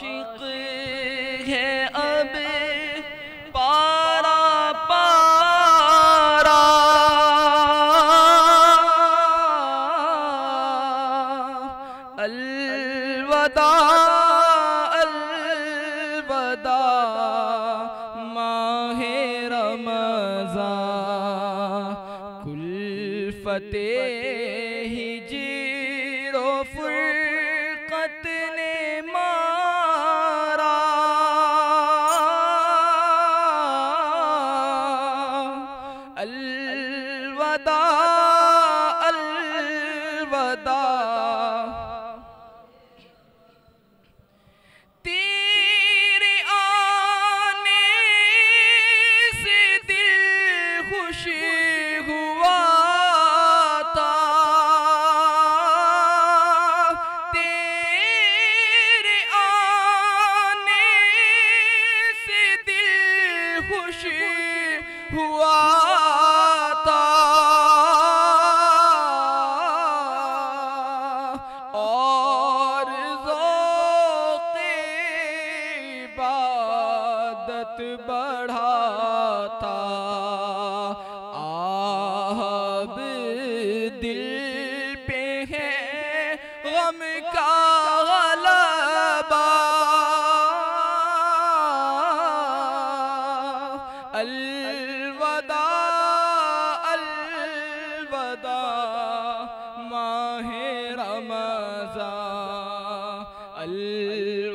عاشق ہے اب پارا پارا الوداع الوداع ماہ رمضان کل فتح ہجر و فرقت نے مارا خوش ہوا تھا۔ تیرے آنے سے دل خوش ہوا تھا۔ اور ذوق عبادت بڑھاتا آہب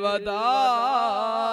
الوداع۔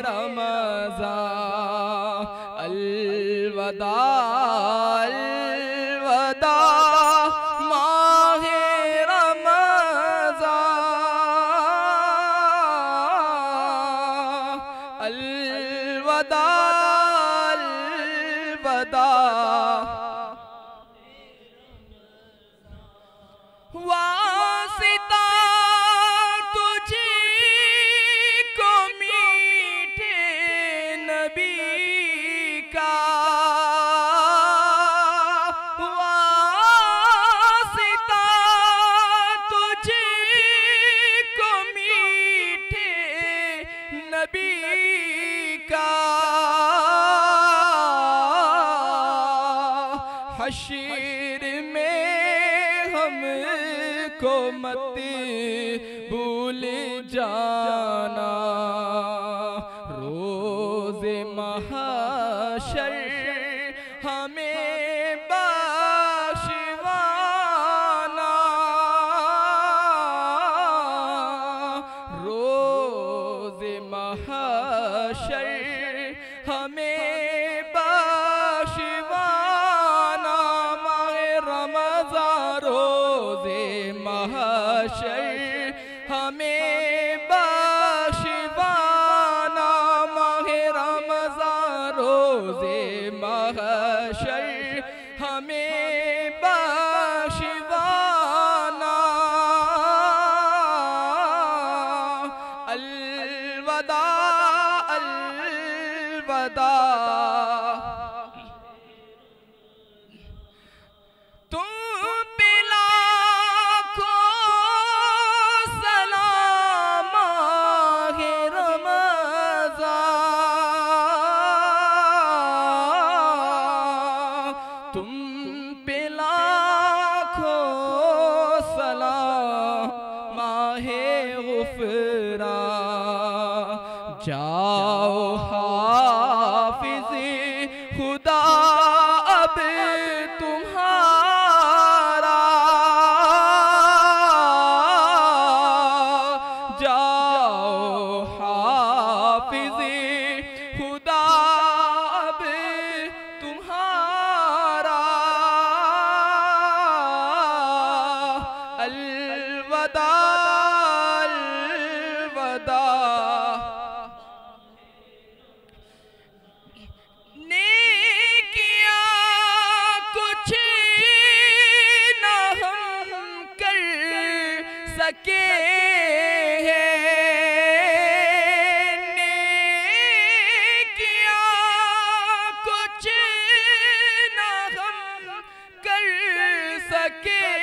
رمضان۔ الوداع۔ الوداع۔ ہم کو مت بھول جانا۔ محشر ہمیں بخشوانا ماہ رمضان روز محشر۔ ہمیں بخشوانا۔ الوداع الوداع۔ غفرا جاؤ۔ کے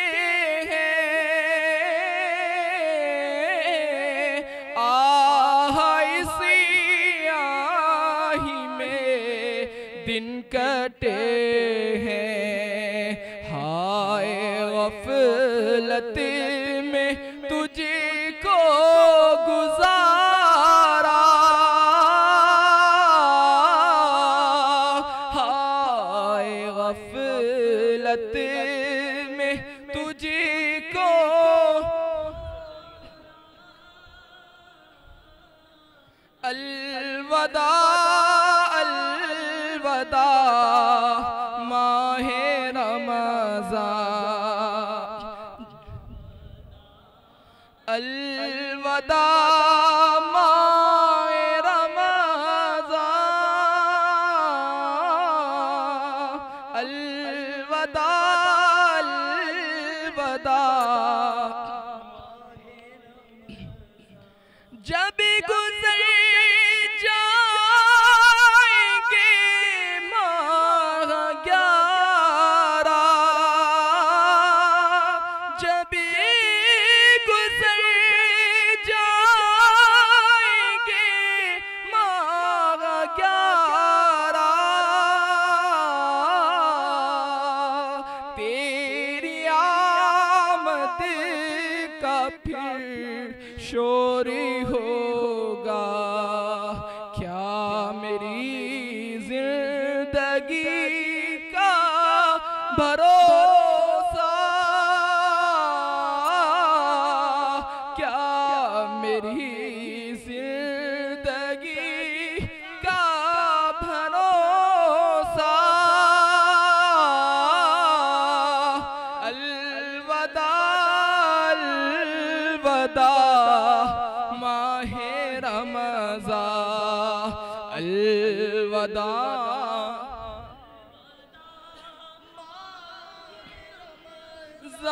الوداع زندگی کا بھروسہ۔ کیا میری زندگی کا بھروسہ؟ الودا الودا ماہ رمضان۔ الودا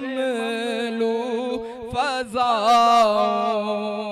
مملو فضاؤں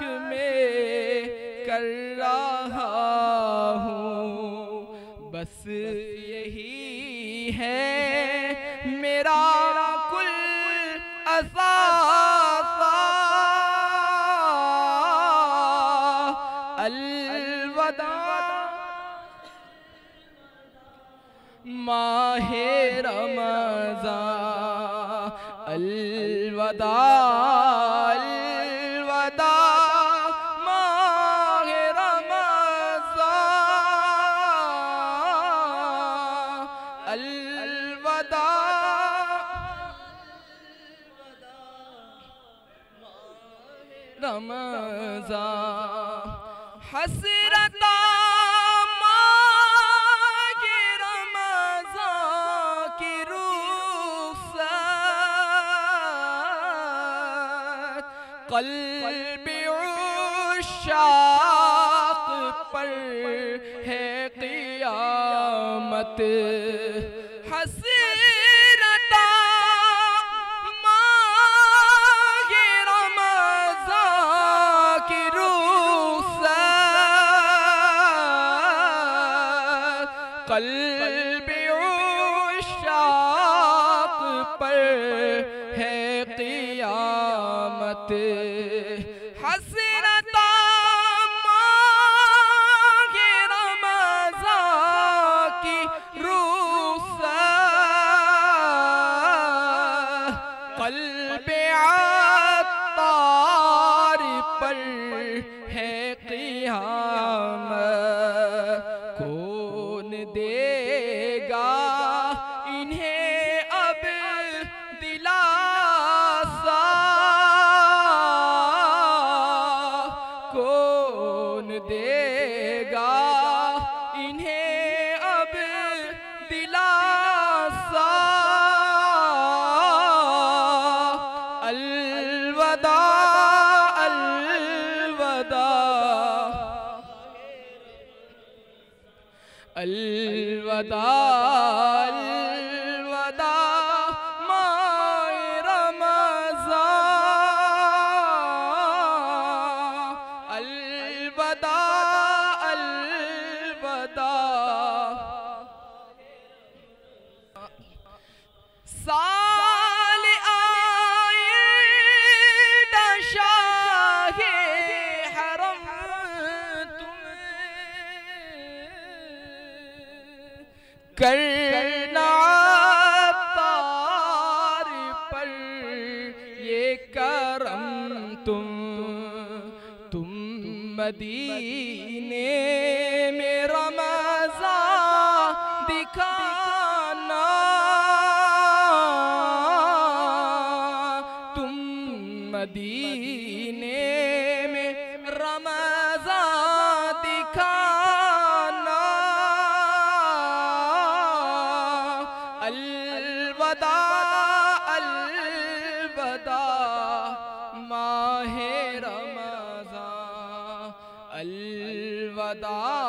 مشق میں کر رہا ہوں۔ بس یہی ہے میرا کل اصافہ الوداع۔ ماہ رمضان۔ الوداع الوداع۔ قلب عشاق پر ہے قیامت۔ حسرتا ماہ رمضان کی رخصت قلب قیامت حسرتا ماہ رمضان کی روح قلب عطار پر ہے قیام الوداع الوداع ماہ رمضان. الوداع الوداع. مدینہ الوداع